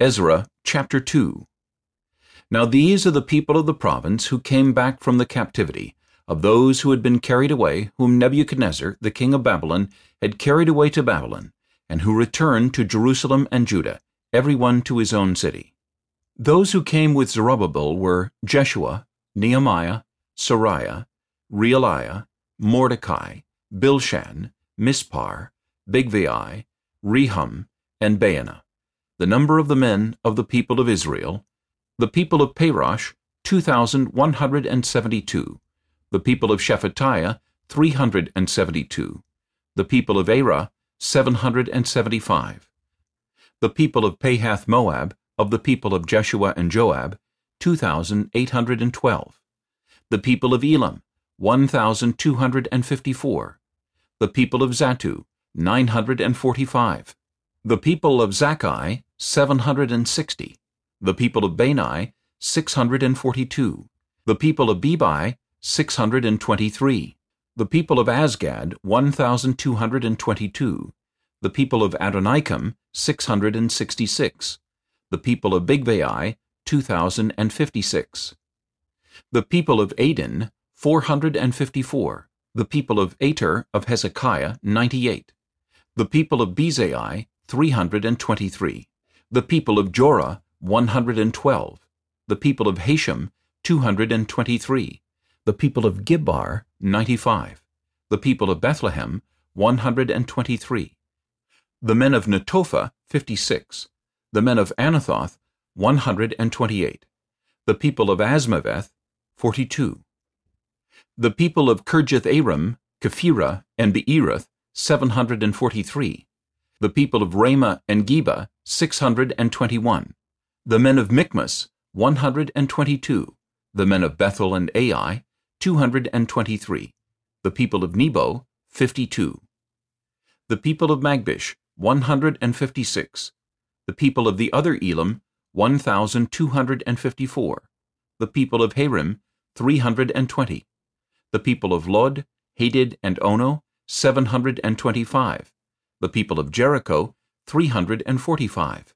Ezra chapter 2 Now these are the people of the province who came back from the captivity, of those who had been carried away, whom Nebuchadnezzar, the king of Babylon, had carried away to Babylon, and who returned to Jerusalem and Judah, every one to his own city. Those who came with Zerubbabel were Jeshua, Nehemiah, Seraiah, Reelaiah, Mordecai, Bilshan, Mispar, Bigvai, Rehum, and Baanah. The number of the men of the people of Israel, the people of Parosh, 2,172. The people of Shephatiah, 372. The people of Arah, 775. The people of Pahath Moab, of the people of Jeshua and Joab, 2,812. The people of Elam, 1,254. The people of Zattu, 945. The people of Zakkai, 760. The people of Bani, 642. The people of Bebai, 623. The people of Azgad, 1,222. The people of Adonikam, 666. The people of Bigvai, 2,056. The people of Adin, 454. The people of Ater of Hezekiah, 98. The people of Bezai, 323. The people of Jorah, 112. The people of Hashum, 223. The people of Gibbar, 95. The people of Bethlehem, 123. The men of Netophah, 56. The men of Anathoth, 128. The people of Asmaveth, 42. The people of Kirjath-arim, Chephirah, and Beeroth, 743. The people of Ramah and Geba, 621. The men of Michmas, 122. The men of Bethel and Ai, 223. The people of Nebo, 52. The people of Magbish, 156. The people of the other Elam, 1,254. The people of Harim, 320. The people of Lod, Hadid, and Ono, 725. The people of Jericho, 345.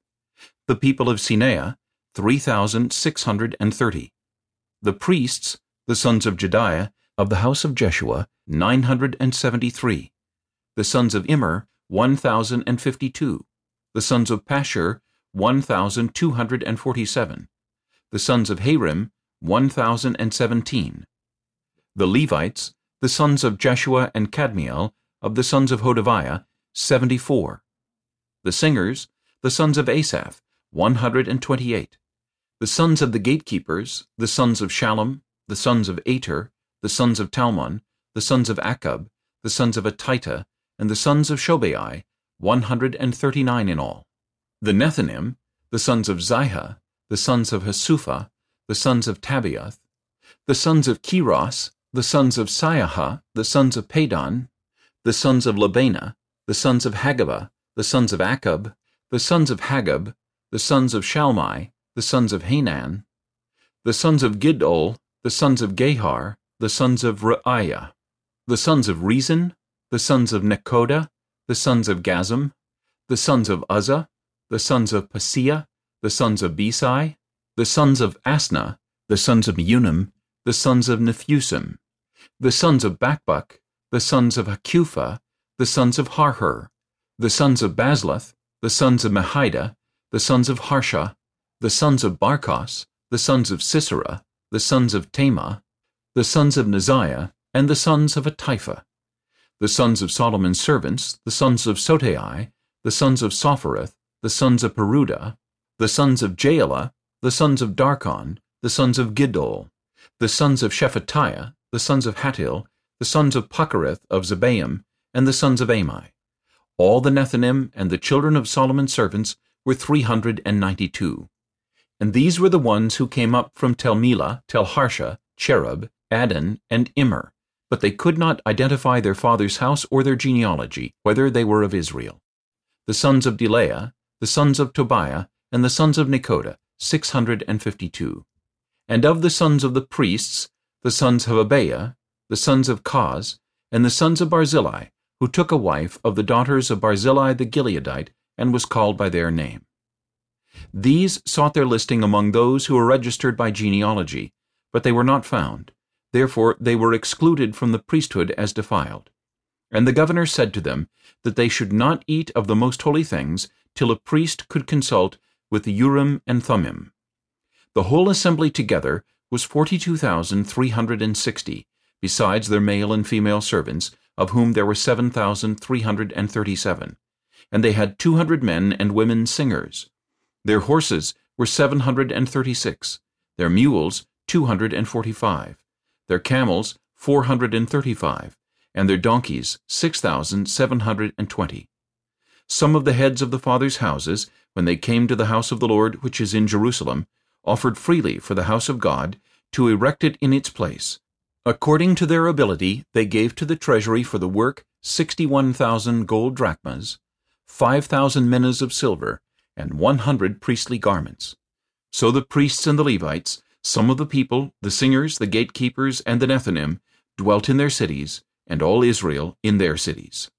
The people of Senaah, 3,630. The priests, the sons of Jedaiah, of the house of Jeshua, 973. The sons of Immer, 1,052. The sons of Pashur, 1,247. The sons of Harim, 1,017. The Levites, the sons of Jeshua and Kadmiel, of the sons of Hodaviah, 74. The singers, the sons of Asaph, 128. The sons of the gatekeepers, the sons of Shallum, the sons of Ater, the sons of Talmon, the sons of Akkub, the sons of Hatita, and the sons of Shobai, 139 in all. The Nethinim, the sons of Ziha, the sons of Hasupha, the sons of Tabbaoth, the sons of Keros, the sons of Siaha, the sons of Padon, the sons of Lebanah, the sons of Hagabah, the sons of Akkub, the sons of Hagab, the sons of Shalmai, the sons of Hanan, the sons of Giddel, the sons of Gahar, the sons of Reaiah, the sons of Rezin, the sons of Nekoda, the sons of Gazzam, the sons of Uzza, the sons of Paseah, the sons of Besai, the sons of Asnah, the sons of Unim, the sons of Nephusim, the sons of Bakbuk, the sons of Hakupha, the sons of Harhur, the sons of Bazluth, the sons of Mehida, the sons of Harsha, the sons of Barkos, the sons of Sisera, the sons of Tema, the sons of Neziah, and the sons of Hatipha, the sons of Solomon's servants, the sons of Sotai, the sons of Sophereth, the sons of Peruda, the sons of Jaala, the sons of Darkon, the sons of Giddel, the sons of Shephatiah, the sons of Hattil, the sons of Pochereth of Zebaim, and the sons of Ami. All the Nethinim and the children of Solomon's servants were three hundred and ninety-two. And these were the ones who came up from Telmela, Telharsha, Cherub, Addan, and Immer, but they could not identify their father's house or their genealogy, whether they were of Israel. The sons of Delaiah, the sons of Tobiah, and the sons of Nekoda, six hundred and fifty-two. And of the sons of the priests, the sons of Abiah, the sons of Koz, and the sons of Barzillai, who took a wife of the daughters of Barzillai the Gileadite, and was called by their name. These sought their listing among those who were registered by genealogy, but they were not found. Therefore they were excluded from the priesthood as defiled. And the governor said to them that they should not eat of the most holy things till a priest could consult with the Urim and Thummim. The whole assembly together was 42,360, besides their male and female servants, of whom there were 7,337. And they had 200 men and women singers. Their horses were 736, their mules 245, their camels 435, and their donkeys 6,720. Some of the heads of the fathers' houses, when they came to the house of the Lord which is in Jerusalem, offered freely for the house of God, to erect it in its place. According to their ability, they gave to the treasury for the work 61,000 gold drachmas, 5,000 minas of silver, and 100 priestly garments. So the priests and the Levites, some of the people, the singers, the gatekeepers, and the Nethinim, dwelt in their cities, and all Israel in their cities.